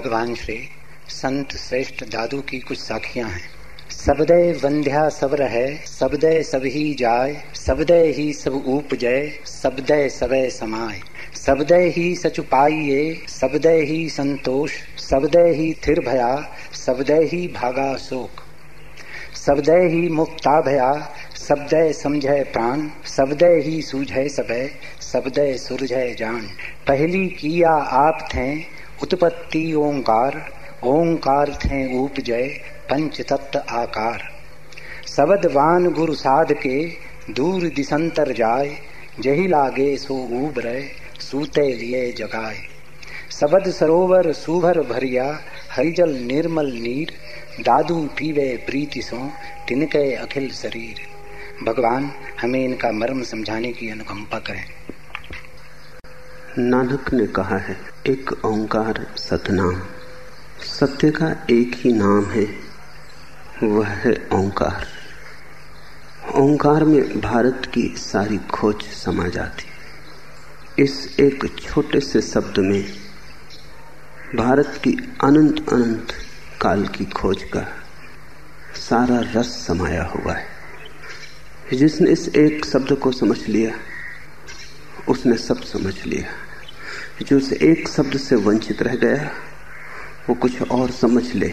भगवान श्री संत श्रेष्ठ दादू की कुछ साखियाँ हैं। सबदय वंध्या सबर है सबदय सब ही जाय सबदय ही सब उपजय सबदय सबय समाय सबदय ही सच पाइये सबदय ही संतोष सबदय ही थिर भया सबदय ही भागा शोक। सबदय ही मुक्ता भया सबदय समझय प्राण सबदय ही सूझय सबय सबदय सुरझय जान। पहली किया आप थे उत्पत्ति ओंकार ओंकार थे उपजय पंच तत्व आकार। सबद वान गुरु साध के, दूर दिसंतर जाय, जही लागे सो ऊब रहे, सूते लिए जगाए सबद सरोवर सुभर भरिया, हरिजल निर्मल नीर, दादू पीवे प्रीति सो, तिनके अखिल शरीर। भगवान, हमें इनका मर्म समझाने की अनुकंपा करें। नानक ने कहा है, एक ओंकार सतनाम। सत्य का एक ही नाम है, वह है ओंकार। ओंकार में भारत की सारी खोज समा जाती। इस एक छोटे से शब्द में, भारत की अनंत अनंत काल की खोज का सारा रस समाया हुआ है। जिसने इस एक शब्द को समझ लिया उसने सब समझ लिया। जो उस एक शब्द से वंचित रह गया, वो कुछ और समझ ले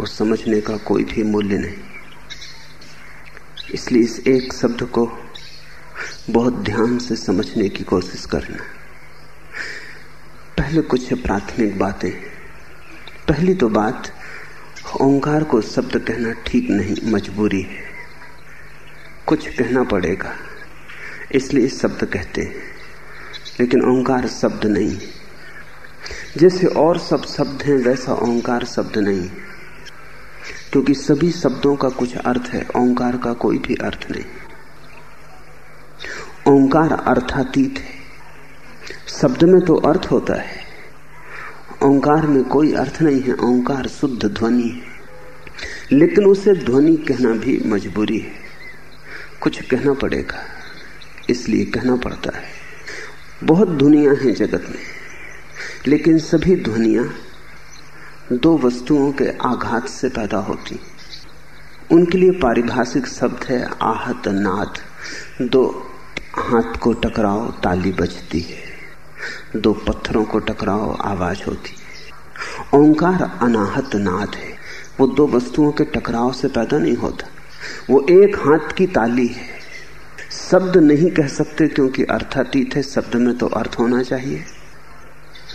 उस समझने का कोई भी मूल्य नहीं। इसलिए इस एक शब्द को बहुत ध्यान से समझने की कोशिश करना। पहले कुछ प्राथमिक बातें। पहली तो बात, ओंकार को शब्द कहना ठीक नहीं, मजबूरी है। कुछ कहना पड़ेगा, इसलिए इस शब्द कहते हैं। लेकिन ओंकार शब्द नहीं। जैसे और सब शब्द हैं, वैसा ओंकार शब्द नहीं। क्योंकि सभी शब्दों का कुछ अर्थ है, ओंकार का कोई भी अर्थ नहीं। ओंकार अर्थातीत है। शब्द में तो अर्थ होता है। ओंकार में कोई अर्थ नहीं है, ओंकार शुद्ध ध्वनि है। लेकिन उसे ध्वनि कहना भी मजबूरी है। कुछ कहना पड़ेगा, इसलिए कहना पड़ता है। बहुत ध्वनिया हैं जगत में, लेकिन सभी ध्वनिया दो वस्तुओं के आघात से पैदा होती। उनके लिए पारिभाषिक शब्द है आहत नाद। दो हाथ को टकराओ ताली बजती है। दो पत्थरों को टकराओ आवाज़ होती है। ओंकार अनाहत नाद है। वो दो वस्तुओं के टकराव से पैदा नहीं होता। वो एक हाथ की ताली है। शब्द नहीं कह सकते क्योंकि अर्थातीत है, शब्द में तो अर्थ होना चाहिए।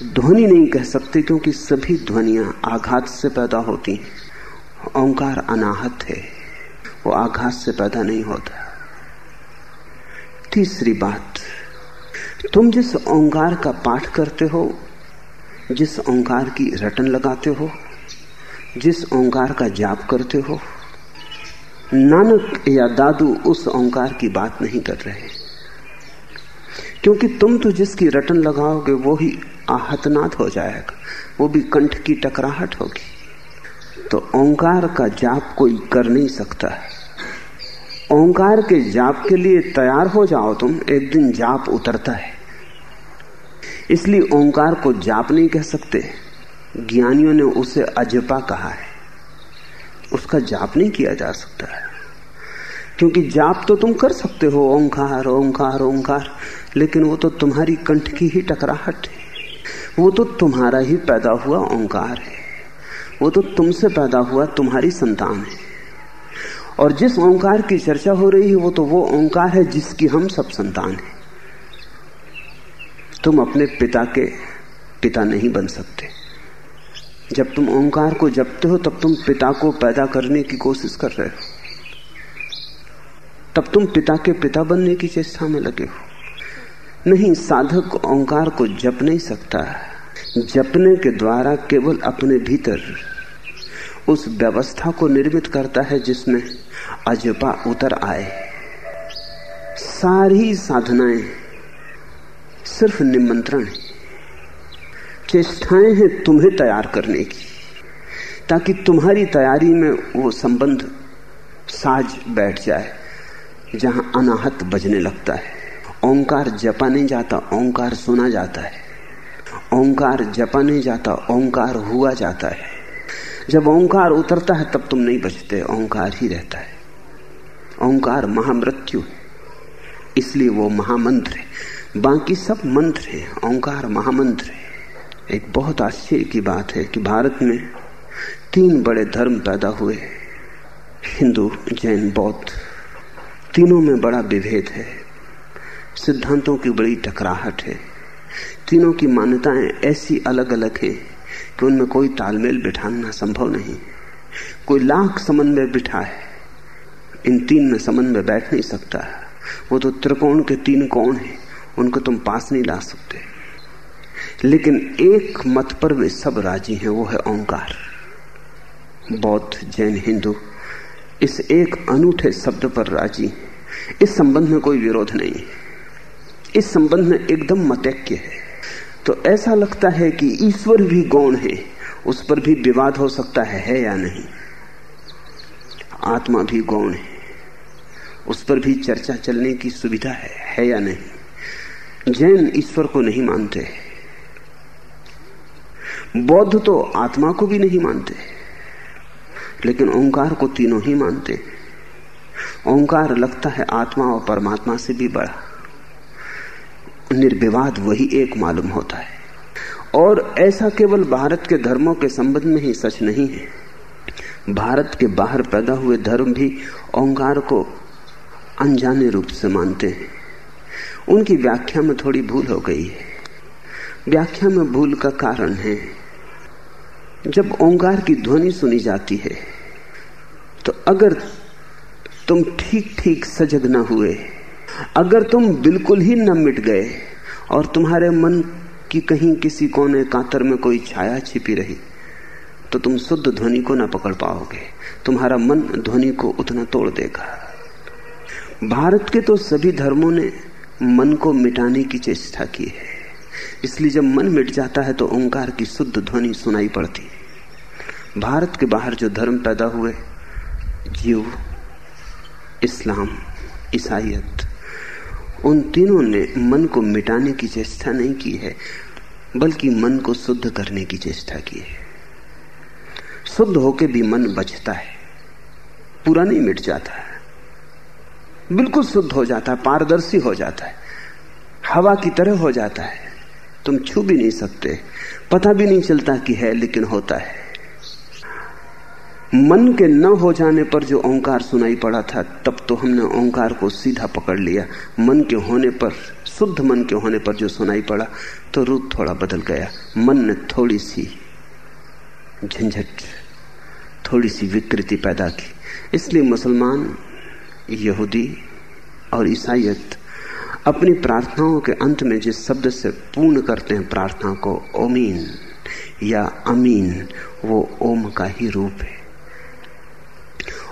ध्वनि नहीं कह सकते क्योंकि सभी ध्वनियाँ आघात से पैदा होती हैं। ओंकार अनाहत है, वो आघात से पैदा नहीं होता। तीसरी बात, तुम जिस ओंकार का पाठ करते हो, जिस ओंकार की रटन लगाते हो, जिस ओंकार का जाप करते हो नानक या दादू उस ओंकार की बात नहीं कर रहे। क्योंकि तुम तो जिसकी रटन लगाओगे, वो ही आहतनाथ हो जाएगा। वो भी कंठ की टकराहट होगी। तो ओंकार का जाप कोई कर नहीं सकता है। ओंकार के जाप के लिए तैयार हो जाओ तुम, एक दिन जाप उतरता है। इसलिए ओंकार को जाप नहीं कह सकते। ज्ञानियों ने उसे अजपा कहा है। उसका जाप नहीं किया जा सकता है। क्योंकि जाप तो तुम कर सकते हो, ओंकार ओंकार ओंकार, लेकिन वो तो तुम्हारी कंठ की ही टकराहट है। वो तो तुम्हारा ही पैदा हुआ ओंकार है। वो तो तुमसे पैदा हुआ तुम्हारी संतान है। और जिस ओंकार की चर्चा हो रही है, वो तो वो ओंकार है जिसकी हम सब संतान है। तुम अपने पिता के पिता नहीं बन सकते। जब तुम ओंकार को जपते हो, तब तुम पिता को पैदा करने की कोशिश कर रहे हो। तब तुम पिता के पिता बनने की चेष्टा में लगे हो। नहीं, साधक ओंकार को जप नहीं सकता जपने के द्वारा केवल अपने भीतर उस व्यवस्था को निर्मित करता है जिसमें अजपा उतर आए। सारी साधनाएँ सिर्फ़ निमंत्रण है। चेष्टाएँ हैं तुम्हें तैयार करने की, ताकि तुम्हारी तैयारी में वो संबंध साज बैठ जाए, जहाँ अनाहत बजने लगता है। ओंकार जपा नहीं जाता, ओंकार सुना जाता है। ओंकार जपा नहीं जाता, ओंकार हुआ जाता है। जब ओंकार उतरता है, तब तुम नहीं बचते, ओंकार ही रहता है। ओंकार महामृत्यु इसलिए वो महामंत्र है। बाकी सब मंत्र है, ओंकार महामंत्र है। एक बहुत आश्चर्य की बात है कि भारत में तीन बड़े धर्म पैदा हुए। हिंदू, जैन, बौद्ध, तीनों में बड़ा विभेद है। सिद्धांतों की बड़ी टकराहट है। तीनों की मान्यताएँ ऐसी अलग अलग हैं कि उनमें कोई तालमेल बिठाना संभव नहीं। कोई लाख समन्वय बिठा है। इन तीन में समन्वय बैठ नहीं सकता। वो तो त्रिकोण के तीन कोण हैं। उनको तुम पास नहीं ला सकते। लेकिन एक मत पर वे सब राज़ी हैं वो है ओंकार। बौद्ध जैन हिंदू इस एक अनूठे शब्द पर राज़ी इस संबंध में कोई विरोध नहीं है। इस संबंध में एकदम मतैक्य है। तो ऐसा लगता है कि ईश्वर भी गौण है उस पर भी विवाद हो सकता है, है या नहीं? आत्मा भी गौण है। उस पर भी चर्चा चलने की सुविधा है है या नहीं? जैन ईश्वर को नहीं मानते। बौद्ध तो आत्मा को भी नहीं मानते, लेकिन ओंकार को तीनों ही मानते। ओंकार लगता है आत्मा और परमात्मा से भी बड़ा। निर्विवाद वही एक मालूम होता है। और ऐसा केवल भारत के धर्मों के संबंध में ही सच नहीं है। भारत के बाहर पैदा हुए धर्म भी ओंकार को अनजाने रूप से मानते हैं। उनकी व्याख्या में थोड़ी भूल हो गई है। व्याख्या में भूल का कारण है जब ओंकार की ध्वनि सुनी जाती है तो अगर तुम ठीक ठीक सजग न हुए, अगर तुम बिल्कुल ही न मिट गए, और तुम्हारे मन की कहीं किसी कोने कातर में कोई छाया छिपी रही तो तुम शुद्ध ध्वनि को ना पकड़ पाओगे। तुम्हारा मन ध्वनि को उतना तोड़ देगा। भारत के तो सभी धर्मों ने मन को मिटाने की चेष्टा की है। इसलिए जब मन मिट जाता है तो ओंकार की शुद्ध ध्वनि सुनाई पड़ती है। भारत के बाहर जो धर्म पैदा हुए जीव इस्लाम ईसाइत उन तीनों ने मन को मिटाने की चेष्टा नहीं की है, बल्कि मन को शुद्ध करने की चेष्टा की है। शुद्ध होके भी मन बचता है, पूरा नहीं मिट जाता है। बिल्कुल शुद्ध हो जाता है, पारदर्शी हो जाता है, हवा की तरह हो जाता है। तुम छू भी नहीं सकते। पता भी नहीं चलता कि है, लेकिन होता है। मन के न हो जाने पर जो ओंकार सुनाई पड़ा था, तब तो हमने ओंकार को सीधा पकड़ लिया। मन के होने पर, शुद्ध मन के होने पर जो सुनाई पड़ा तो रूप थोड़ा बदल गया। मन ने थोड़ी सी झंझट, थोड़ी सी विकृति पैदा की। इसलिए मुसलमान, यहूदी और ईसाइत अपनी प्रार्थनाओं के अंत में जिस शब्द से पूर्ण करते हैं प्रार्थना को, ओमीन या अमीन, वो ओम का ही रूप है।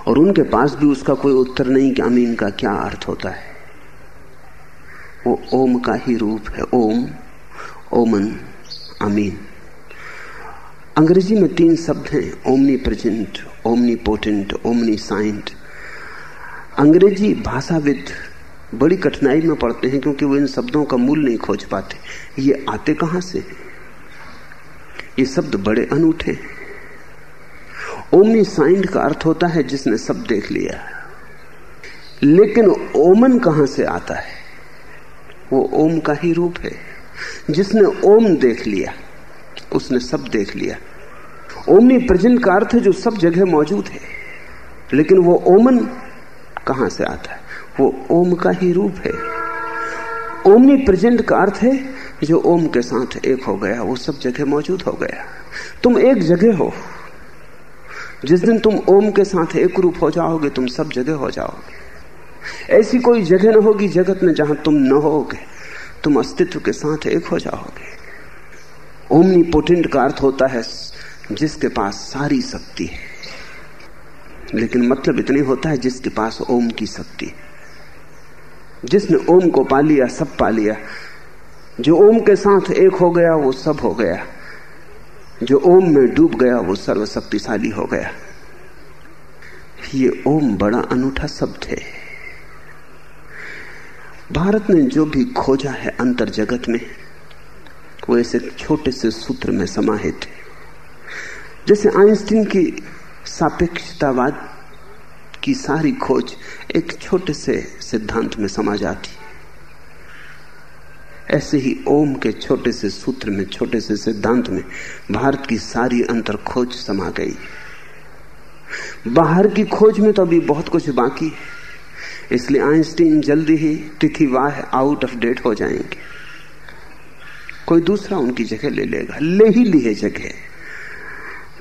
और उनके पास भी उसका कोई उत्तर नहीं कि अमीन का क्या अर्थ होता है। वो ओम का ही रूप है, ओम, ओमन, अमीन। अंग्रेज़ी में तीन शब्द हैं omnipresent omnipotent omniscient अंग्रेज़ी भाषाविद बड़ी कठिनाई में पड़ते हैं क्योंकि वो इन शब्दों का मूल नहीं खोज पाते। ये आते कहाँ से ये शब्द बड़े अनूठे हैं। ओमनी साइंड का अर्थ होता है जिसने सब देख लिया लेकिन ओमन कहाँ से आता है? वो ओम का ही रूप है। जिसने ओम देख लिया, उसने सब देख लिया। ओमनी प्रजन का अर्थ है जो सब जगह मौजूद है। लेकिन वो ओमन कहाँ से आता है? वो ओम का ही रूप है। ओमनी प्रेजेंट का अर्थ है, जो ओम के साथ एक हो गया, वो सब जगह मौजूद हो गया। तुम एक जगह हो। जिस दिन तुम ओम के साथ एक रूप हो जाओगे, तुम सब जगह हो जाओगे। ऐसी कोई जगह न होगी जगत में जहाँ तुम न होगे, तुम अस्तित्व के साथ एक हो जाओगे। ओमनी पोटेंट का अर्थ होता है, जिसके पास सारी शक्ति है। लेकिन मतलब इतनी होता है जिसके पास ओम की शक्ति जिसने ओम को पा लिया, सब पा लिया। जो ओम के साथ एक हो गया, वो सब हो गया। जो ओम में डूब गया, वो सर्वशक्तिशाली हो गया। ये ओम बड़ा अनूठा शब्द है। भारत ने जो भी खोजा है अंतर जगत में, वो ऐसे छोटे से सूत्र में समाहित है। जैसे आइंस्टीन की सापेक्षतावाद की सारी खोज एक छोटे से सिद्धांत में समा जाती। ऐसे ही ओम के छोटे से सूत्र में, छोटे से सिद्धांत में भारत की सारी अंतर खोज समा गई। बाहर की खोज में तो अभी बहुत कुछ बाकी है। इसलिए आइंस्टीन जल्दी ही तिथिवाह आउट ऑफ़ डेट हो जाएँगे। कोई दूसरा उनकी जगह ले लेगा, ले ही लिए जगह।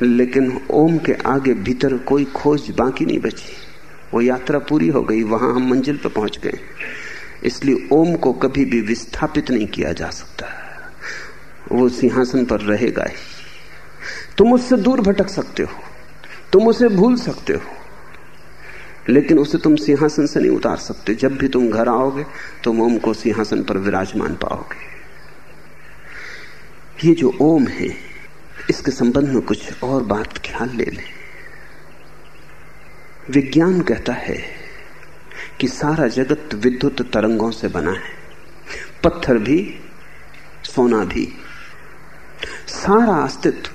लेकिन ओम के आगे भीतर कोई खोज बाकी नहीं बची। वो यात्रा पूरी हो गई, वहाँ हम मंजिल पर पहुँच गए। इसलिए ओम को कभी भी विस्थापित नहीं किया जा सकता। वो सिंहासन पर रहेगा ही। तुम उससे दूर भटक सकते हो, तुम उसे भूल सकते हो, लेकिन उसे तुम सिंहासन से नहीं उतार सकते। जब भी तुम घर आओगे, तुम ओम को सिंहासन पर विराजमान पाओगे। ये जो ओम है, इसके संबंध में कुछ और बात ख्याल ले लें। विज्ञान कहता है कि सारा जगत विद्युत तरंगों से बना है। पत्थर भी, सोना भी। सारा अस्तित्व,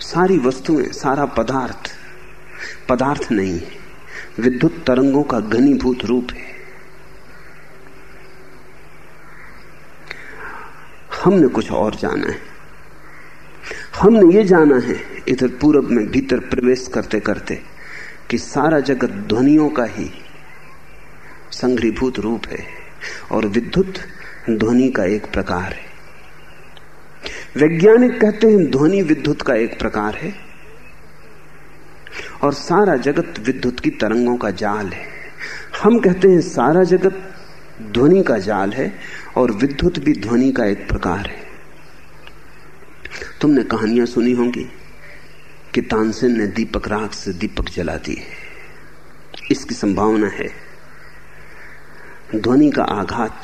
सारी वस्तुएँ, सारा पदार्थ पदार्थ नहीं है विद्युत तरंगों का घनीभूत रूप है। हमने कुछ और जाना है। हमने ये जाना है, इधर पूरब में भीतर प्रवेश करते करते कि सारा जगत ध्वनियों का ही संग्रीभूत रूप है और विद्युत ध्वनि का एक प्रकार है। वैज्ञानिक कहते हैं ध्वनि विद्युत का एक प्रकार है और सारा जगत विद्युत की तरंगों का जाल है। हम कहते हैं सारा जगत ध्वनि का जाल है और विद्युत भी ध्वनि का एक प्रकार है। तुमने कहानियाँ सुनी होंगी। कि तानसेन ने दीपक राख से दीपक जला दिए इसकी संभावना है। ध्वनि का आघात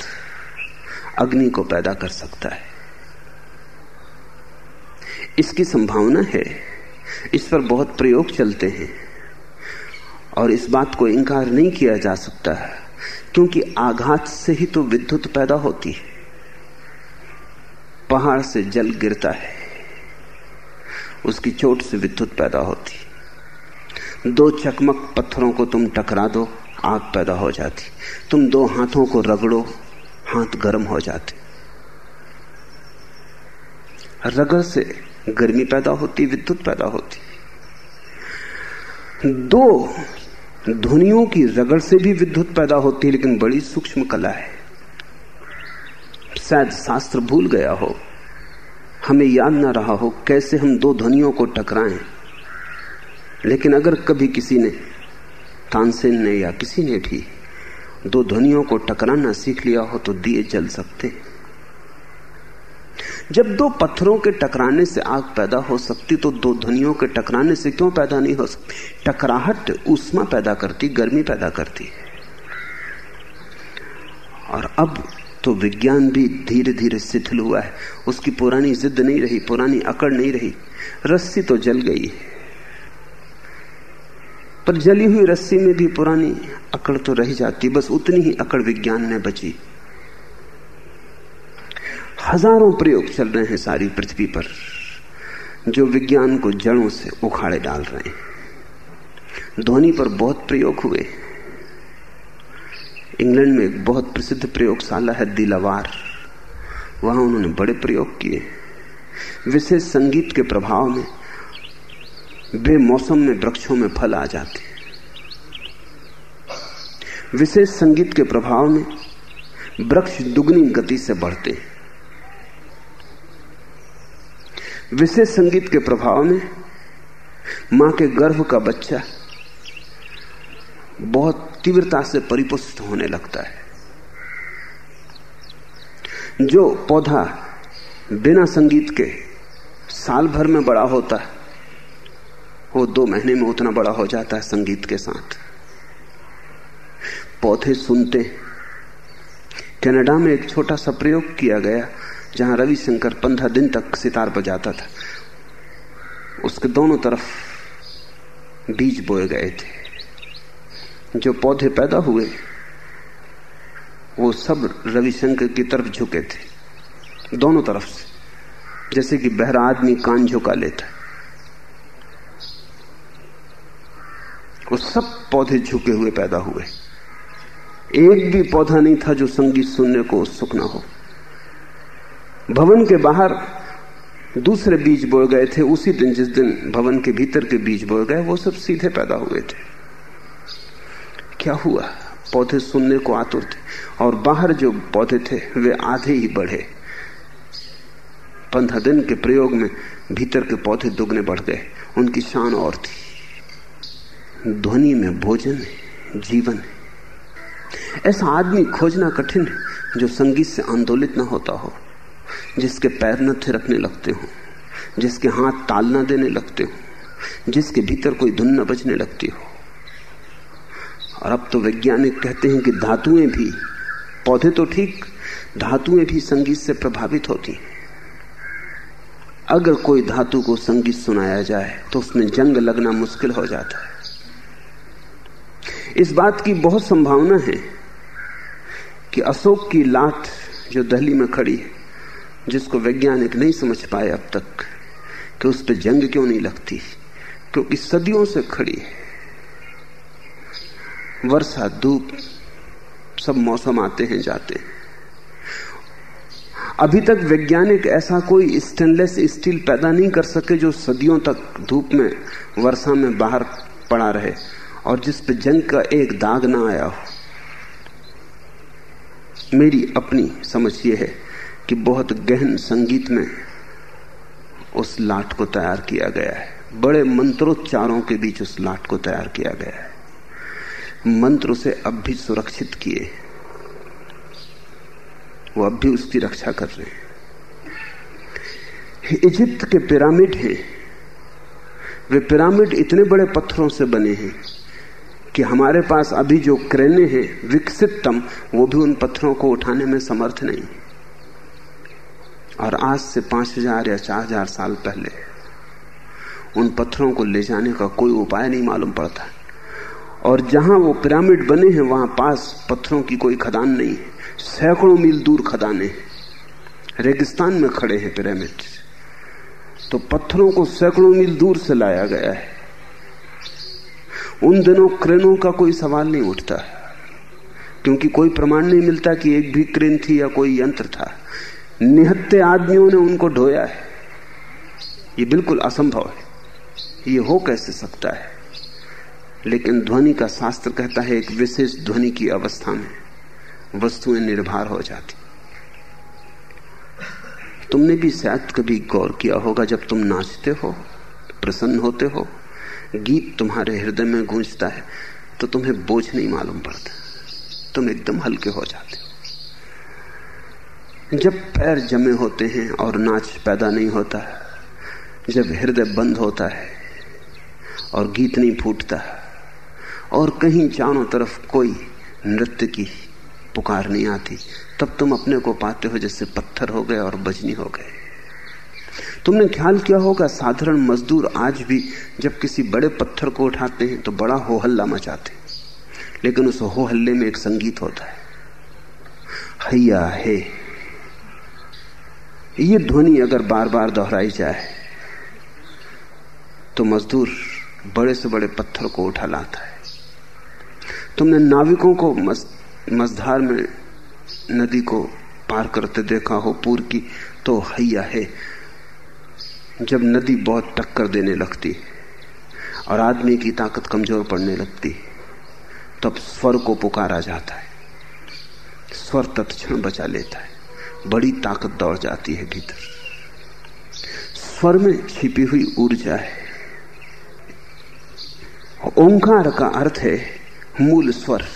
अग्नि को पैदा कर सकता है। इसकी संभावना है। इस पर बहुत प्रयोग चलते हैं। और इस बात को इंकार नहीं किया जा सकता है क्योंकि आघात से ही तो विद्युत पैदा होती है। पहाड़ से जल गिरता है। उसकी चोट से विद्युत पैदा होती। दो चकमक पत्थरों को तुम टकरा दो, आग पैदा हो जाती। तुम दो हाथों को रगड़ो, हाथ गर्म हो जाते। रगड़ से गर्मी पैदा होती, विद्युत पैदा होती। दो ध्वनियों की रगड़ से भी विद्युत पैदा होती है लेकिन बड़ी सूक्ष्म कला है। शायद शास्त्र भूल गया हो। हमें याद ना रहा हो कैसे हम दो ध्वनियों को टकराएँ। लेकिन अगर कभी किसी ने, तानसेन ने या किसी ने भी दो ध्वनियों को टकराना सीख लिया हो तो दिए जल सकते। जब दो पत्थरों के टकराने से आग पैदा हो सकती तो दो ध्वनियों के टकराने से क्यों पैदा नहीं हो सकती? टकराहट उष्मा पैदा करती, गर्मी पैदा करती। और अब तो विज्ञान भी धीरे धीरे शिथिल हुआ है। उसकी पुरानी जिद नहीं रही, पुरानी अकड़ नहीं रही। रस्सी तो जल गई है। पर जली हुई रस्सी में भी पुरानी अकड़ तो रह जाती, बस उतनी ही अकड़ विज्ञान में बची। हज़ारों प्रयोग चल रहे हैं सारी पृथ्वी पर, जो विज्ञान को जड़ों से उखाड़े डाल रहे हैं। ध्वनि पर बहुत प्रयोग हुए। इंग्लैंड में एक बहुत प्रसिद्ध प्रयोगशाला है दिलावार। वहाँ उन्होंने बड़े प्रयोग किए। विशेष संगीत के प्रभाव में बेमौसम में वृक्षों में फल आ जाते विशेष संगीत के प्रभाव में वृक्ष दुगनी गति से बढ़ते विशेष संगीत के प्रभाव में माँ के गर्भ का बच्चा बहुत तीव्रता से परिपुष्ट होने लगता है। जो पौधा बिना संगीत के साल भर में बड़ा होता है, वो दो महीने में उतना बड़ा हो जाता है संगीत के साथ। पौधे सुनते। कनाडा में एक छोटा सा प्रयोग किया गया, जहाँ रविशंकर पंद्रह दिन तक सितार बजाता था। उसके दोनों तरफ़ बीज बोए गए थे। जो पौधे पैदा हुए, वो सब रविशंकर की तरफ़ झुके थे, दोनों तरफ़ से। जैसे कि बहरा आदमी कान झुका लेता वो सब पौधे झुके हुए पैदा हुए। एक भी पौधा नहीं था जो संगीत सुनने को उत्सुक ना हो। भवन के बाहर दूसरे बीज बोए गए थे, उसी दिन जिस दिन भवन के भीतर के बीज बोए गए, वो सब सीधे पैदा हुए थे। क्या हुआ? पौधे सुनने को आतुर थे और बाहर जो पौधे थे, वे आधे ही बढ़े। पंद्रह दिन के प्रयोग में भीतर के पौधे दुगने बढ़ गए। उनकी शान और थी। ध्वनि में भोजन है, जीवन है। ऐसा आदमी खोजना कठिन है जो संगीत से आंदोलित ना होता हो, जिसके पैर न थिरकने लगते हो, जिसके हाथ ताल न देने लगते हो, जिसके भीतर कोई धुन न बजने लगती हो। और अब तो वैज्ञानिक कहते हैं कि धातुएँ भी, पौधे तो ठीक, धातुएँ भी संगीत से प्रभावित होती अगर कोई धातु को संगीत सुनाया जाए तो उसमें जंग लगना मुश्किल हो जाता है। इस बात की बहुत संभावना है कि अशोक की लाट जो दहली में खड़ी है, जिसको वैज्ञानिक नहीं समझ पाए अब तक, कि उस पर जंग क्यों नहीं लगती, क्योंकि सदियों से खड़ी है। वर्षा, धूप, सब मौसम आते हैं, जाते हैं। अभी तक वैज्ञानिक ऐसा कोई स्टेनलेस स्टील पैदा नहीं कर सके जो सदियों तक धूप में, वर्षा में बाहर पड़ा रहे और जिस पे जंग का एक दाग ना आया हो। मेरी अपनी समझ ये है कि बहुत गहन संगीत में उस लाट को तैयार किया गया है। बड़े मंत्रोच्चारों के बीच उस लाट को तैयार किया गया है। मंत्र उसे अब भी सुरक्षित किए। वो अब भी उसकी रक्षा कर रहे हैं। इजिप्त के पिरामिड हैं। वे पिरामिड इतने बड़े पत्थरों से बने हैं कि हमारे पास अभी जो क्रेने हैं, विकसिततम, वो भी उन पत्थरों को उठाने में समर्थ नहीं। और आज से पाँच हज़ार या चार हज़ार साल पहले उन पत्थरों को ले जाने का कोई उपाय नहीं मालूम पड़ता। और जहाँ वो पिरामिड बने हैं, वहाँ पास पत्थरों की कोई खदान नहीं है। सैकड़ों मील दूर खदाने रेगिस्तान में खड़े हैं पिरामिड। तो पत्थरों को सैकड़ों मील दूर से लाया गया है। उन दिनों क्रेनों का कोई सवाल नहीं उठता। क्योंकि कोई प्रमाण नहीं मिलता कि एक भी क्रेन थी या कोई यंत्र था। निहत्ते आदमियों ने उनको ढोया है। ये बिल्कुल असंभव है। ये हो कैसे सकता है? लेकिन ध्वनि का शास्त्र कहता है, एक विशेष ध्वनि की अवस्था में वस्तुएँ निर्भर हो जाती। तुमने भी शायद कभी गौर किया होगा, जब तुम नाचते हो, प्रसन्न होते हो, गीत तुम्हारे हृदय में गूंजता है तो तुम्हें बोझ नहीं मालूम पड़ता। तुम एकदम हल्के हो जाते हो। जब पैर जमे होते हैं और नाच पैदा नहीं होता, जब हृदय बंद होता है और गीत नहीं फूटता और कहीं चारों तरफ़ कोई नृत्य की पुकार नहीं आती। तब तुम अपने को पाते हो जैसे पत्थर हो गए और बजनी हो गए। तुमने ख्याल किया होगा, साधारण मजदूर आज भी जब किसी बड़े पत्थर को उठाते हैं तो बड़ा हो हल्ला मचाते लेकिन उस हो हल्ले में एक संगीत होता है। हैया हे। ये ध्वनि अगर बार बार दोहराई जाए तो मजदूर बड़े से बड़े पत्थर को उठा लाता है। तुमने नाविकों को मझधार में नदी को पार करते देखा हो, पूर की तो हैया है, जब नदी बहुत टक्कर देने लगती और आदमी की ताकत कमज़ोर पड़ने लगती तब स्वर को पुकारा जाता है। स्वर तत्क्षण बचा लेता है, बड़ी ताकत दौड़ जाती है भीतर। स्वर में छिपी हुई ऊर्जा है। ओंकार का अर्थ है मूल स्वर,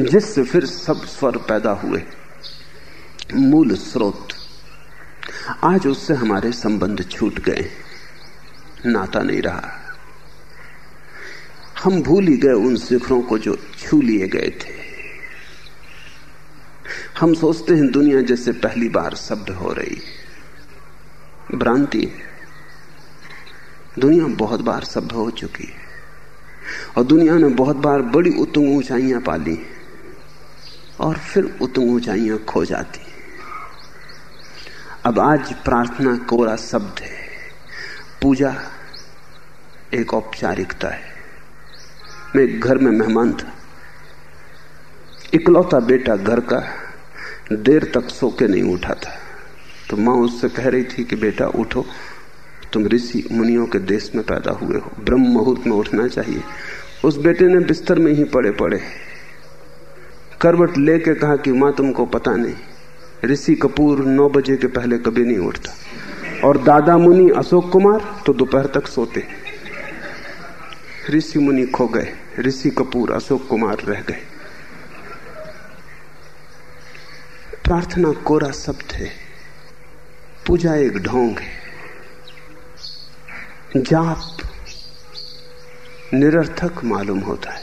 जिससे फिर सब स्वर पैदा हुए। मूल स्रोत। आज उससे हमारे संबंध छूट गए। नाता नहीं रहा। हम भूल ही गए उन शिखरों को जो छू लिए गए थे। हम सोचते हैं दुनिया जैसे पहली बार शब्द हो रही। भ्रांति। दुनिया बहुत बार शब्द हो चुकी है। और दुनिया ने बहुत बार बड़ी उतुंग ऊंचाइयाँ पाली और फिर उतुंग ऊंचाइयाँ खो जाती। अब आज प्रार्थना कोरा शब्द है। पूजा एक औपचारिकता है। मैं घर में मेहमान था। इकलौता बेटा घर का देर तक सो के नहीं उठा था। तो माँ उससे कह रही थी कि बेटा उठो। तुम ऋषि मुनियों के देश में पैदा हुए हो। ब्रह्म मुहूर्त में उठना चाहिए। उस बेटे ने बिस्तर में ही पड़े पड़े। करवट लेके कहा कि माँ, तुमको पता नहीं। ऋषि कपूर नौ बजे के पहले कभी नहीं उठता। और दादा मुनि अशोक कुमार तो दोपहर तक सोते। ऋषि मुनि खो गए। ऋषि कपूर, अशोक कुमार रह गए। प्रार्थना कोरा शब्द है। पूजा एक ढोंग है। जाप निरर्थक मालूम होता है।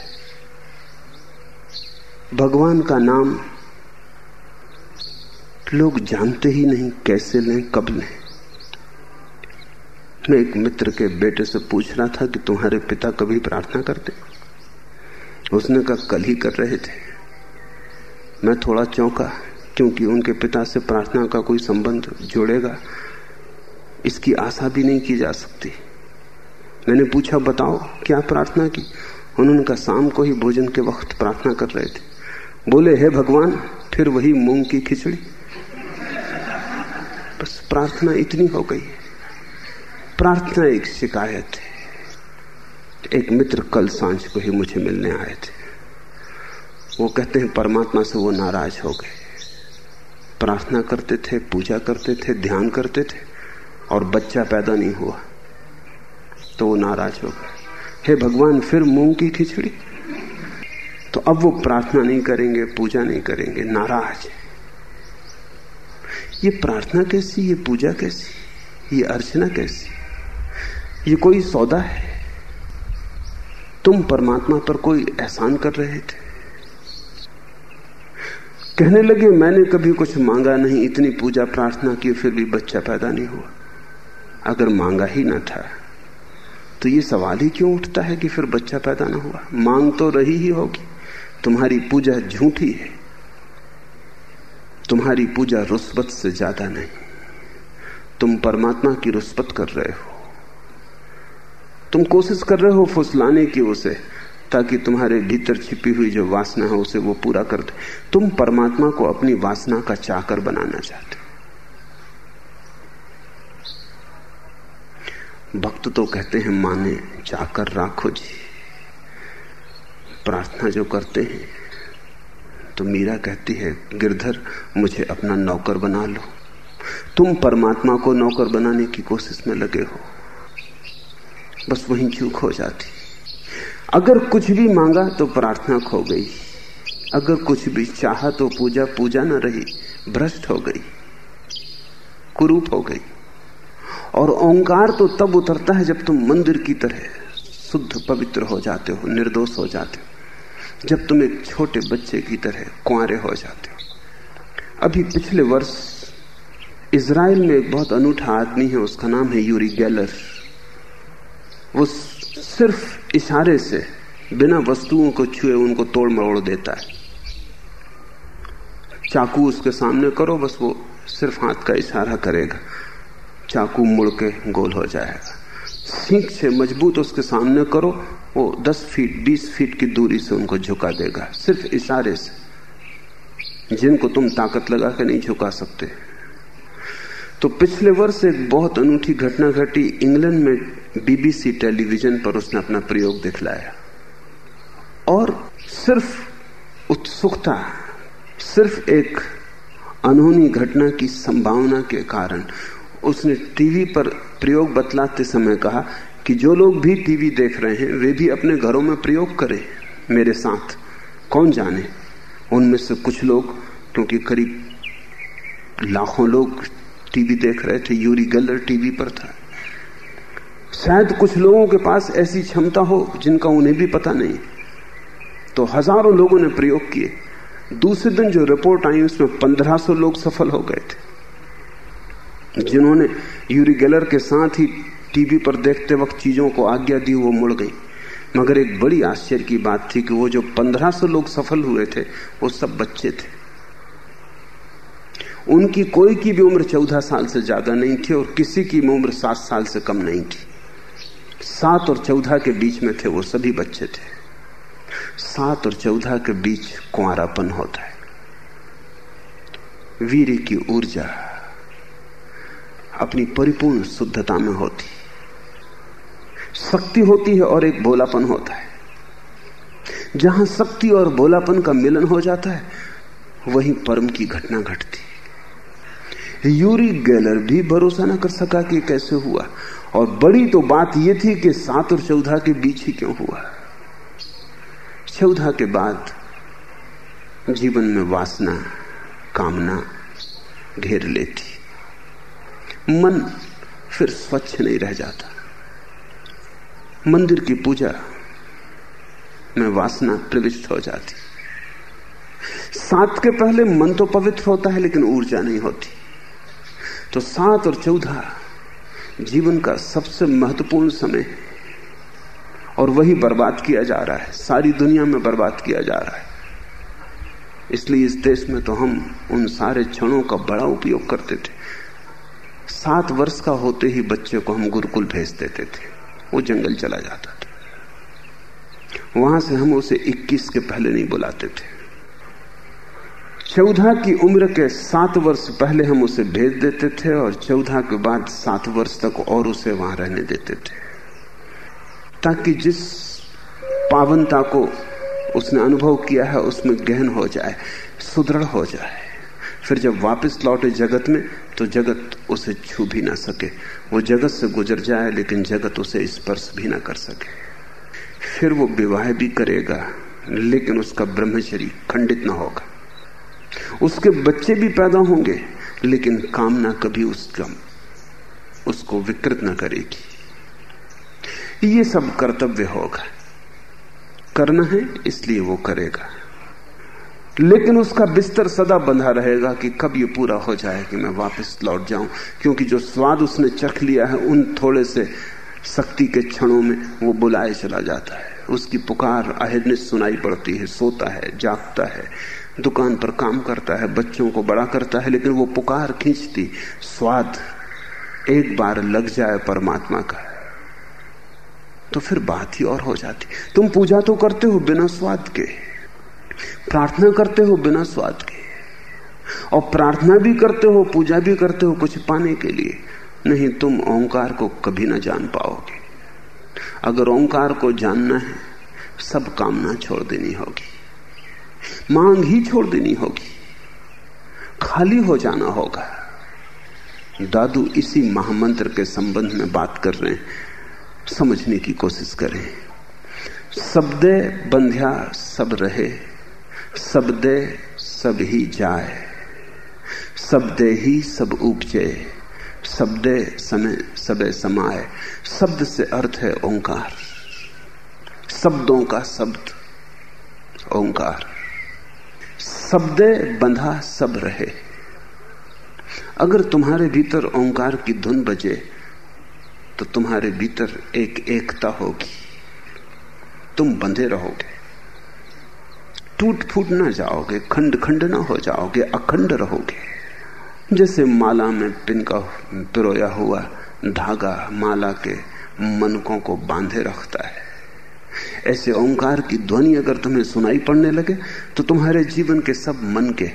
भगवान का नाम लोग जानते ही नहीं कैसे लें, कब लें। मैं एक मित्र के बेटे से पूछ रहा था कि तुम्हारे पिता कभी प्रार्थना करते? उसने कहा, कल ही कर रहे थे। मैं थोड़ा चौंका, क्योंकि उनके पिता से प्रार्थना का कोई संबंध जोड़ेगा, इसकी आशा भी नहीं की जा सकती। मैंने पूछा, बताओ, क्या प्रार्थना की? उन्होंने कहा, शाम को ही भोजन के वक्त प्रार्थना कर रहे थे। बोले, हे भगवान, फिर वही मूंग की खिचड़ी। बस प्रार्थना इतनी हो गई। प्रार्थना एक शिकायत है। एक मित्र कल साँझ को ही मुझे मिलने आए थे। वो कहते हैं, परमात्मा से वो नाराज़ हो गए। प्रार्थना करते थे, पूजा करते थे, ध्यान करते थे, और बच्चा पैदा नहीं हुआ। तो वो नाराज़ हो गए। हे भगवान, फिर मूंग की खिचड़ी? तो अब वो प्रार्थना नहीं करेंगे, पूजा नहीं करेंगे, नाराज़ ये प्रार्थना कैसी? ये पूजा कैसी? ये अर्चना कैसी? ये कोई सौदा है? तुम परमात्मा पर कोई एहसान कर रहे थे? कहने लगे, मैंने कभी कुछ मांगा नहीं, इतनी पूजा प्रार्थना की, फिर भी बच्चा पैदा नहीं हुआ। अगर मांगा ही ना था तो ये सवाल ही क्यों उठता है कि फिर बच्चा पैदा ना हुआ? मांग तो रही ही होगी। तुम्हारी पूजा झूठी है। तुम्हारी पूजा रुस्बत से ज़्यादा नहीं। तुम परमात्मा की रुस्बत कर रहे हो। तुम कोशिश कर रहे हो फुसलाने की उसे, ताकि तुम्हारे भीतर छिपी हुई जो वासना है उसे वो पूरा कर दे। तुम परमात्मा को अपनी वासना का चाकर बनाना चाहते भक्त तो कहते हैं, माने जाकर राखो जी। प्रार्थना जो करते हैं तो मीरा कहती है, गिरधर, मुझे अपना नौकर बना लो। तुम परमात्मा को नौकर बनाने की कोशिश में लगे हो। बस वहीं चूक हो जाती। अगर कुछ भी मांगा तो प्रार्थना खो गई। अगर कुछ भी चाहा तो पूजा पूजा न रही, भ्रष्ट हो गई। कुरूप हो गई। और ओंकार तो तब उतरता है जब तुम मंदिर की तरह शुद्ध, पवित्र हो जाते हो, निर्दोष हो जाते हो, जब तुम एक छोटे बच्चे की तरह कुआरे हो जाते हो। अभी पिछले वर्ष इसराइल में एक बहुत अनूठा आदमी है, उसका नाम है यूरी गैलर। वो सिर्फ़ इशारे से बिना वस्तुओं को छुए उनको तोड़ मरोड़ देता है। चाकू उसके सामने करो, बस वो सिर्फ़ हाथ का इशारा करेगा। चाकू मुड़ के गोल हो जाएगा सीख से मज़बूत उसके सामने करो, वो 10 फीट 20 फीट की दूरी से उनको झुका देगा। सिर्फ़ इशारे से। जिनको तुम ताकत लगा के नहीं झुका सकते। तो पिछले वर्ष एक बहुत अनूठी घटना घटी। इंग्लैंड में बीबीसी टेलीविज़न पर उसने अपना प्रयोग दिखलाया। और सिर्फ़ उत्सुकता, सिर्फ़ एक अनहोनी घटना की संभावना के कारण उसने टीवी पर प्रयोग बतलाते समय कहा कि जो लोग भी टीवी देख रहे हैं, वे भी अपने घरों में प्रयोग करें, मेरे साथ। कौन जाने? उनमें से कुछ लोग, क्योंकि करीब लाखों लोग टीवी देख रहे थे, यूरी गलर टीवी पर था। शायद कुछ लोगों के पास ऐसी क्षमता हो, जिनका उन्हें भी पता नहीं। तो हज़ारों लोगों ने प्रयोग किए। दूसरे दिन जो रिपोर्ट आई, उसमें पंद्रह सौ लोग सफल हो गए थे। जिन्होंने यूरी गैलर के साथ ही टीवी पर देखते वक्त चीज़ों को आज्ञा दी, वो मुड़ गई। मगर एक बड़ी आश्चर्य की बात थी कि वो जो पंद्रह सौ लोग सफल हुए थे, वो सब बच्चे थे। उनकी कोई की भी उम्र चौदह साल से ज़्यादा नहीं थी और किसी की उम्र सात साल से कम नहीं थी। सात और चौदह के बीच में थे, वो सभी बच्चे थे। सात और चौदह के बीच कुआरापन होता है। वीर की ऊर्जा। अपनी परिपूर्ण शुद्धता में होती शक्ति होती है और एक भोलापन होता है। जहाँ शक्ति और भोलापन का मिलन हो जाता है, वहीं परम की घटना घटती यूरी गैलर भी भरोसा ना कर सका कि कैसे हुआ। और बड़ी तो बात यह थी कि सात और चौदह के बीच ही क्यों हुआ। चौदह के बाद जीवन में वासना, कामना घेर लेती। मन फिर स्वच्छ नहीं रह जाता। मंदिर की पूजा में वासना प्रविष्ट हो जाती। सात के पहले मन तो पवित्र होता है, लेकिन ऊर्जा नहीं होती। तो सात और चौदह जीवन का सबसे महत्वपूर्ण समय और वही बर्बाद किया जा रहा है। सारी दुनिया में बर्बाद किया जा रहा है। इसलिए इस देश में तो हम उन सारे क्षणों का बड़ा उपयोग करते थे। सात वर्ष का होते ही बच्चे को हम गुरुकुल भेज देते थे। वो जंगल चला जाता था। वहाँ से हम उसे 21 के पहले नहीं बुलाते थे। चौदह की उम्र के सात वर्ष पहले हम उसे भेज देते थे और चौदह के बाद सात वर्ष तक और उसे वहाँ रहने देते थे। ताकि जिस पावनता को उसने अनुभव किया है, उसमें गहन हो जाए, सुदृढ़ हो जाए। फिर जब वापस लौटे जगत में तो जगत उसे छू भी ना सके। वो जगत से गुजर जाए, लेकिन जगत उसे स्पर्श भी ना कर सके। फिर वो विवाह भी करेगा, लेकिन उसका ब्रह्मचरी खंडित ना होगा। उसके बच्चे भी पैदा होंगे, लेकिन कामना कभी उसका उसको विकृत ना करेगी। ये सब कर्तव्य होगा। करना है, इसलिए वो करेगा। लेकिन उसका बिस्तर सदा बंधा रहेगा कि कब ये पूरा हो जाए कि मैं वापस लौट जाऊँ। क्योंकि जो स्वाद उसने चख लिया है, उन थोड़े से शक्ति के क्षणों में वो बुलाए चला जाता है। उसकी पुकार अहिर्निश सुनाई पड़ती है, सोता है, जागता है, दुकान पर काम करता है, बच्चों को बड़ा करता है, लेकिन वो पुकार खींचती, स्वाद एक बार लग जाए परमात्मा का तो फिर बात ही और हो जाती। तुम पूजा तो करते हो बिना स्वाद के। प्रार्थना करते हो बिना स्वाद के। और प्रार्थना भी करते हो, पूजा भी करते हो कुछ पाने के लिए। नहीं, तुम ओंकार को कभी ना जान पाओगे। अगर ओंकार को जानना है, सब कामना छोड़ देनी होगी। मांग ही छोड़ देनी होगी। खाली हो जाना होगा। दादू, इसी महामंत्र के संबंध में बात कर रहे हैं। समझने की कोशिश करें। शब्द बंध्या सब रहे। शब्दे सब ही जाए शब्दे ही सब उपजे शब्दे समय सबे समाए। शब्द से अर्थ है ओंकार। शब्दों का शब्द ओंकार। शब्दे बंधा सब रहे। अगर तुम्हारे भीतर ओंकार की धुन बजे तो तुम्हारे भीतर एक एकता होगी। तुम बंधे रहोगे। टूट फूट ना जाओगे खंड खंड ना हो जाओगे, अखंड रहोगे। जैसे माला में पिनका पिरोया हुआ धागा माला के मनकों को बांधे रखता है। ऐसे ओंकार की ध्वनि अगर तुम्हें सुनाई पड़ने लगे तो तुम्हारे जीवन के सब मन के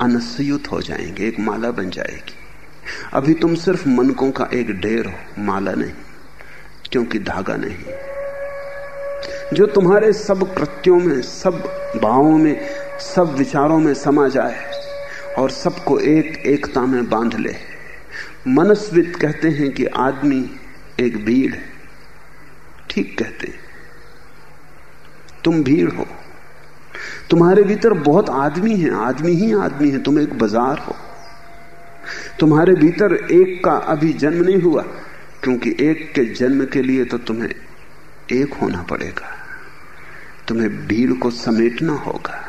अनसयुत हो जाएँगे, एक माला बन जाएगी। अभी तुम सिर्फ़ मनकों का एक ढेर हो, माला नहीं, क्योंकि धागा नहीं। जो तुम्हारे सब कृत्यों में, सब भावों में, सब विचारों में समा जाए और सबको एक एकता में बाँध ले। मनस्वित कहते हैं कि आदमी एक भीड़ है। ठीक कहते हैं। तुम भीड़ हो। तुम्हारे भीतर बहुत आदमी है, आदमी ही आदमी है, तुम एक बाज़ार हो। तुम्हारे भीतर एक का अभी जन्म नहीं हुआ, क्योंकि एक के जन्म के लिए तो तुम्हें एक होना पड़ेगा। तुम्हें भीड़ को समेटना होगा।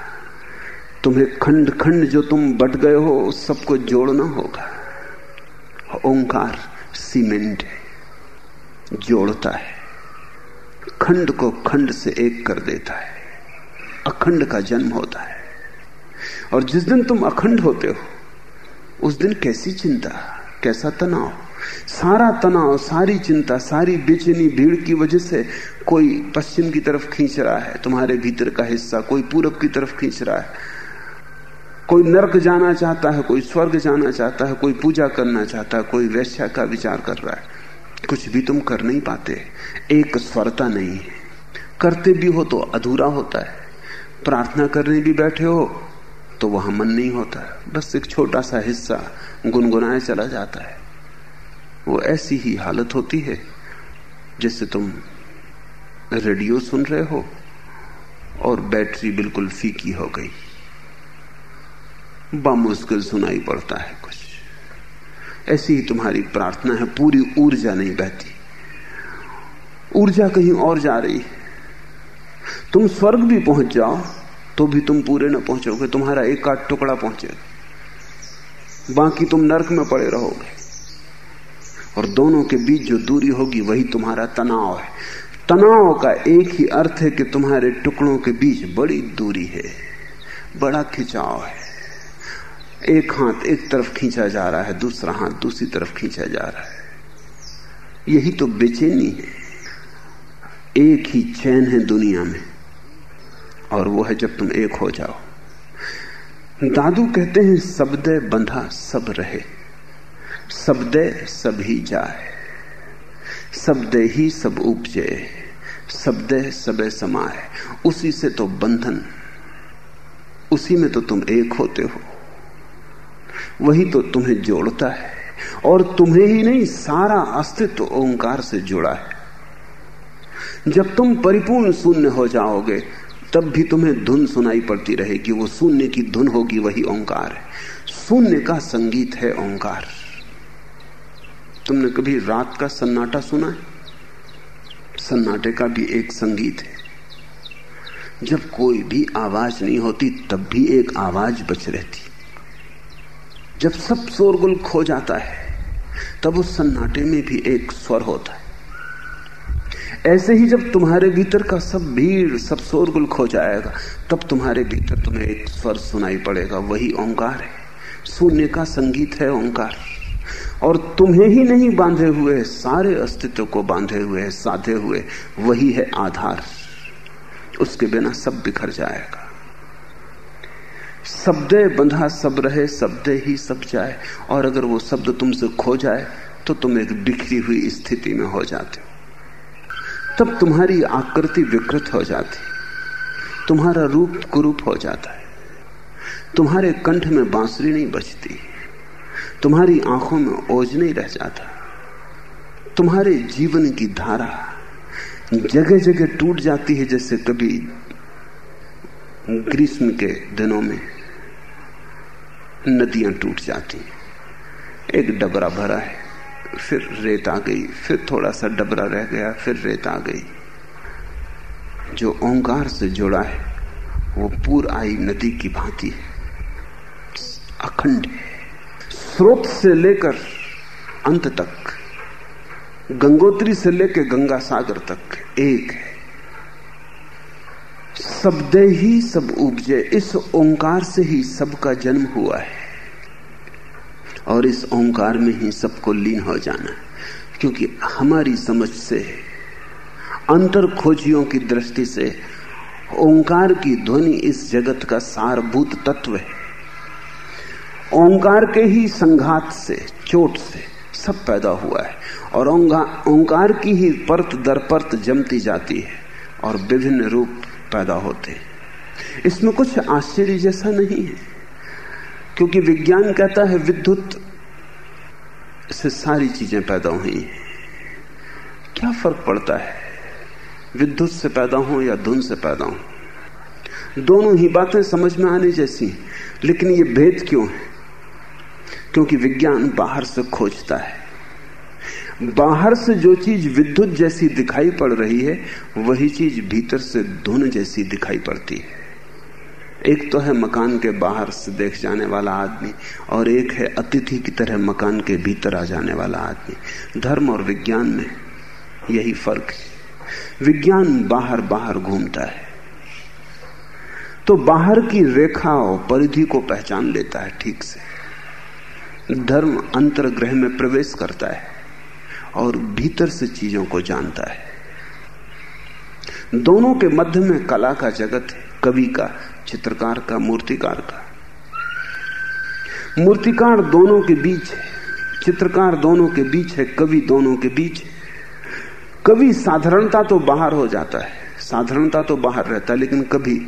तुम्हें खंड खंड जो तुम बट गए हो, उस सबको जोड़ना होगा। ओंकार सीमेंट है, जोड़ता है। खंड को खंड से एक कर देता है। अखंड का जन्म होता है। और जिस दिन तुम अखंड होते हो, उस दिन कैसी चिंता, कैसा तनाव सारा तनाव, सारी चिंता, सारी बेचैनी, भीड़ की वजह से कोई पश्चिम की तरफ़ खींच रहा है, तुम्हारे भीतर का हिस्सा, कोई पूरब की तरफ़ खींच रहा है। कोई नर्क जाना चाहता है, कोई स्वर्ग जाना चाहता है, कोई पूजा करना चाहता है, कोई वैश्या का विचार कर रहा है। कुछ भी तुम कर नहीं पाते, एक स्वरता नहीं है। करते भी हो तो अधूरा होता है। प्रार्थना करने भी बैठे हो तो वहाँ मन नहीं होता। बस एक छोटा सा हिस्सा गुनगुनाया चला जाता है। वो ऐसी ही हालत होती है जैसे तुम रेडियो सुन रहे हो और बैटरी बिल्कुल फीकी हो गई। बामुश्किल सुनाई पड़ता है कुछ। ऐसी ही तुम्हारी प्रार्थना है, पूरी ऊर्जा नहीं बहती। ऊर्जा कहीं और जा रही है। तुम स्वर्ग भी पहुँच जाओ तो भी तुम पूरे न पहुंचोगे, तुम्हारा एक आध टुकड़ा पहुंचेगा बाकी तुम नरक में पड़े रहोगे। और दोनों के बीच जो दूरी होगी, वही तुम्हारा तनाव है। तनाव का एक ही अर्थ है कि तुम्हारे टुकड़ों के बीच बड़ी दूरी है, बड़ा खिंचाव है। एक हाथ एक तरफ़ खींचा जा रहा है, दूसरा हाथ दूसरी तरफ़ खींचा जा रहा है। यही तो बेचैनी है। एक ही चैन है दुनिया में, और वो है जब तुम एक हो जाओ। दादू कहते हैं, शब्दे बंधा सब रहे। शब्दे सभी जाए, शब्दे ही सब उपजे, शब्दे सबे समाए। उसी से तो बंधन, उसी में तो तुम एक होते हो। वही तो तुम्हें जोड़ता है, और तुम्हें ही नहीं, सारा अस्तित्व ओंकार से जुड़ा है। जब तुम परिपूर्ण शून्य हो जाओगे, तब भी तुम्हें धुन सुनाई पड़ती रहेगी। वो शून्य की धुन होगी, वही ओंकार है। शून्य का संगीत है ओंकार। तुमने कभी रात का सन्नाटा सुना है? सन्नाटे का भी एक संगीत है। जब कोई भी आवाज़ नहीं होती, तब भी एक आवाज़ बच रहती। जब सब शोरगुल खो जाता है, तब उस सन्नाटे में भी एक स्वर होता है। ऐसे ही जब तुम्हारे भीतर का सब भीड़, सब शोरगुल खो जाएगा, तब तुम्हारे भीतर तुम्हें एक स्वर सुनाई पड़ेगा। वही ओंकार है। शून्य का संगीत है ओंकार। और तुम्हें ही नहीं बांधे हुए, सारे अस्तित्व को बांधे हुए, साधे हुए, वही है आधार। उसके बिना सब बिखर जाएगा। शब्दे बंधा सब रहे, शब्दे ही सब जाए। और अगर वो शब्द तुमसे खो जाए तो तुम एक बिखरी हुई स्थिति में हो जाते हो। तब तुम्हारी आकृति विकृत हो जाती। तुम्हारा रूप कुरूप हो जाता है। तुम्हारे कंठ में बांसुरी नहीं बचती तुम्हारी आँखों में ओझ नहीं रह जाता। तुम्हारे जीवन की धारा जगह जगह टूट जाती है जैसे कभी ग्रीष्म के दिनों में नदियाँ टूट जाती एक डबरा भरा है, फिर रेत आ गई, फिर थोड़ा सा डबरा रह गया, फिर रेत आ गई। जो ओंकार से जुड़ा है, वो पूर आई नदी की भांति है। अखंड है। स्रोत से लेकर अंत तक, गंगोत्री से लेकर गंगा सागर तक एक है। शब्द ही सब उपजे, इस ओंकार से ही सबका जन्म हुआ है। और इस ओंकार में ही सबको लीन हो जाना है, क्योंकि हमारी समझ से, अंतर खोजियों की दृष्टि से, ओंकार की ध्वनि इस जगत का सारभूत तत्व है। ओंकार के ही संघात से, चोट से सब पैदा हुआ है। और ओंकार की ही परत दर परत जमती जाती है और विभिन्न रूप पैदा होते हैं। इसमें कुछ आश्चर्य जैसा नहीं है, क्योंकि विज्ञान कहता है विद्युत से सारी चीज़ें पैदा हुई हैं। क्या फ़र्क पड़ता है? विद्युत से पैदा हो या धुन से पैदा हो? दोनों ही बातें समझ में आने जैसी लेकिन ये भेद क्यों है? क्योंकि विज्ञान बाहर से खोजता है। बाहर से जो चीज़ विद्युत जैसी दिखाई पड़ रही है, वही चीज़ भीतर से धुन जैसी दिखाई पड़ती है। एक तो है मकान के बाहर से देख जाने वाला आदमी, और एक है अतिथि की तरह मकान के भीतर आ जाने वाला आदमी। धर्म और विज्ञान में यही फ़र्क है। विज्ञान बाहर बाहर घूमता है। तो बाहर की रेखा और परिधि को पहचान लेता है, ठीक से। धर्म अंतर्ग्रह में प्रवेश करता है और भीतर से चीज़ों को जानता है। दोनों के मध्य में कला का जगत है, कवि का, चित्रकार का, मूर्तिकार का। मूर्तिकार दोनों के बीच है, चित्रकार दोनों के बीच है, कवि दोनों के बीच कवि साधारणता तो बाहर हो जाता है, साधारणता तो बाहर रहता है, लेकिन कभी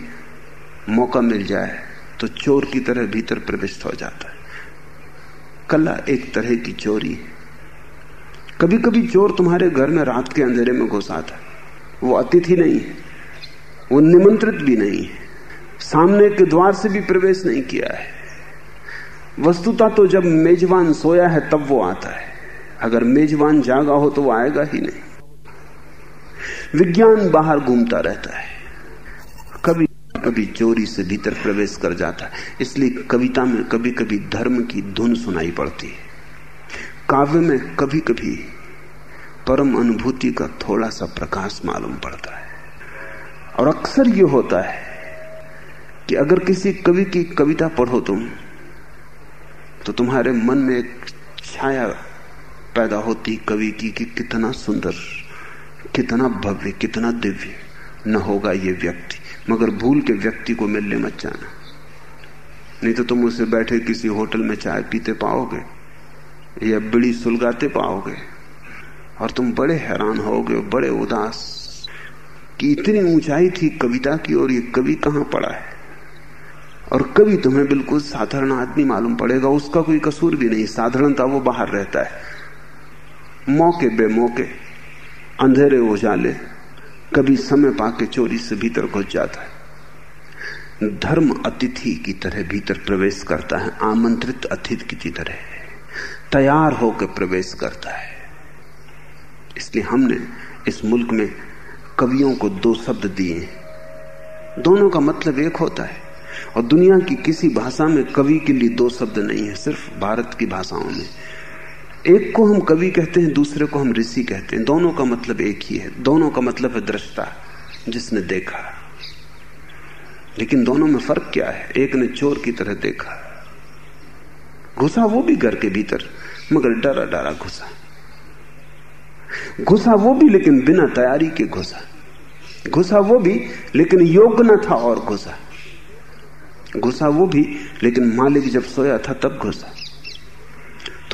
मौका मिल जाए तो चोर की तरह भीतर प्रविष्ट हो जाता है। कला एक तरह की चोरी है। कभी कभी चोर तुम्हारे घर में रात के अंधेरे में घुस आता है। वो अतिथि नहीं है। वो निमंत्रित भी नहीं है। सामने के द्वार से भी प्रवेश नहीं किया है। वस्तुता तो जब मेजबान सोया है, तब वो आता है। अगर मेजबान जागा हो तो वो आएगा ही नहीं। विज्ञान बाहर घूमता रहता है। कभी चोरी से भीतर प्रवेश कर जाता है। इसलिए कविता में कभी कभी धर्म की धुन सुनाई पड़ती है। काव्य में कभी कभी परम अनुभूति का थोड़ा सा प्रकाश मालूम पड़ता है। और अक्सर ये होता है कि अगर किसी कवि की कविता पढ़ो तुम तो तुम्हारे मन में एक छाया पैदा होती कवि की कि कितना सुंदर, कितना भव्य, कितना दिव्य न होगा ये व्यक्ति। मगर भूल के व्यक्ति को मिलने मत जाना। नहीं तो तुम उसे बैठे किसी होटल में चाय पीते पाओगे, या बिड़ी सुलगाते पाओगे, और तुम बड़े हैरान होगे बड़े उदास कि इतनी ऊंचाई थी कविता की और ये कवि कहाँ पड़ा है। और कभी तुम्हें बिल्कुल साधारण आदमी मालूम पड़ेगा, उसका कोई कसूर भी नहीं, साधारणता वो बाहर रहता है। मौके बेमौके अंधेरे उजाले कभी समय पाके चोरी से भीतर घुस जाता है। धर्म अतिथि की तरह भीतर प्रवेश करता है, आमंत्रित अतिथि की तरह तैयार होकर प्रवेश करता है। इसलिए हमने इस मुल्क में कवियों को दो शब्द दिए दोनों का मतलब एक होता है और दुनिया की किसी भाषा में कवि के लिए दो शब्द नहीं है, सिर्फ़ भारत की भाषाओं में। एक को हम कवि कहते हैं, दूसरे को हम ऋषि कहते हैं। दोनों का मतलब एक ही है। दोनों का मतलब है दृष्टा, जिसने देखा। लेकिन दोनों में फ़र्क क्या है? एक ने चोर की तरह देखा। घुसा वो भी घर के भीतर, मगर डरा डरा घुसा। घुसा वो भी, लेकिन बिना तैयारी के घुसा। घुसा वो भी, लेकिन योग्य न था और घुसा। घुसा वो भी, लेकिन मालिक जब सोया था, तब घुसा।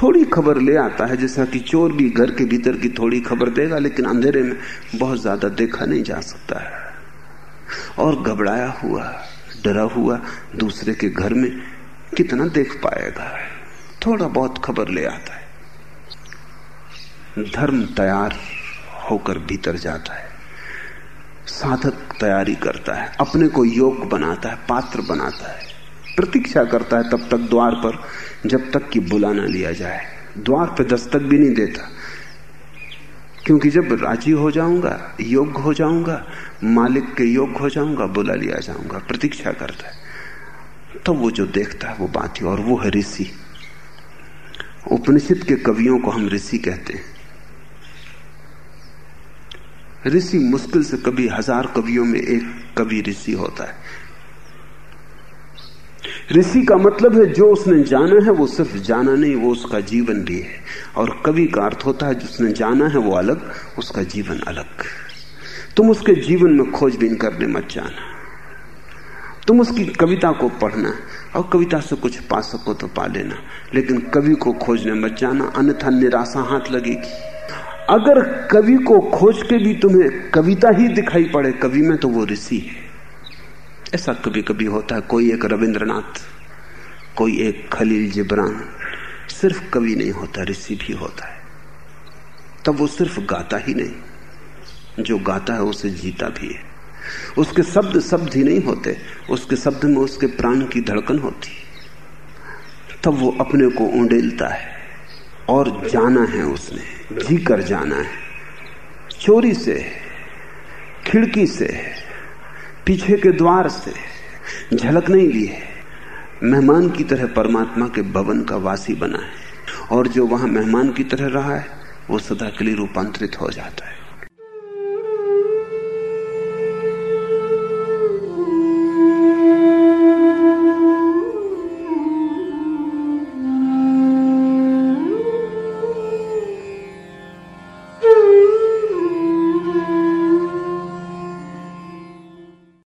थोड़ी खबर ले आता है, जैसा कि चोर भी घर के भीतर की थोड़ी खबर देगा, लेकिन अंधेरे में बहुत ज़्यादा देखा नहीं जा सकता है। और घबराया हुआ, डरा हुआ दूसरे के घर में कितना देख पाएगा? थोड़ा बहुत खबर ले आता है। धर्म तैयार होकर भीतर जाता है। साधक तैयारी करता है, अपने को योग बनाता है, पात्र बनाता है। प्रतीक्षा करता है तब तक द्वार पर, जब तक कि बुला ना लिया जाए। द्वार पर दस्तक भी नहीं देता। क्योंकि जब राज़ी हो जाऊँगा, योग्य हो जाऊँगा, मालिक के योग्य हो जाऊँगा, बुला लिया जाऊँगा, प्रतीक्षा करता है तो वो जो देखता है वो बात ही और वो है ऋषि। उपनिषद के कवियों को हम ऋषि कहते हैं। ऋषि मुश्किल से कभी हज़ार कवियों में एक कवि ऋषि होता है। ऋषि का मतलब है जो उसने जाना है, वो सिर्फ़ जाना नहीं, वो उसका जीवन भी है। और कवि का अर्थ होता है, जिसने जाना है, वो अलग, उसका जीवन अलग। तुम उसके जीवन में खोजबीन करने मत जाना। तुम उसकी कविता को पढ़ना और कविता से कुछ पा सको तो पा लेना। लेकिन कवि को खोजने मत जाना, अन्यथा निराशा हाथ लगेगी। अगर कवि को खोज के भी तुम्हें कविता ही दिखाई पड़े, कवि में तो वो ऋषि है। ऐसा कभी कभी होता है, कोई एक रविंद्रनाथ, कोई एक खलील जिब्रान, सिर्फ़ कवि नहीं होता, ऋषि भी होता है। तब वो सिर्फ़ गाता ही नहीं, जो गाता है उसे जीता भी है। उसके शब्द शब्द ही नहीं होते, उसके शब्द में उसके प्राण की धड़कन होती। तब वो अपने को उंडेलता है, और जाना है उसने जी कर जाना है। चोरी से खिड़की से पीछे के द्वार से झलक नहीं ली है। मेहमान की तरह परमात्मा के भवन का वासी बना है। और जो वहाँ मेहमान की तरह रहा है, वो सदा के लिए रूपांतरित हो जाता है।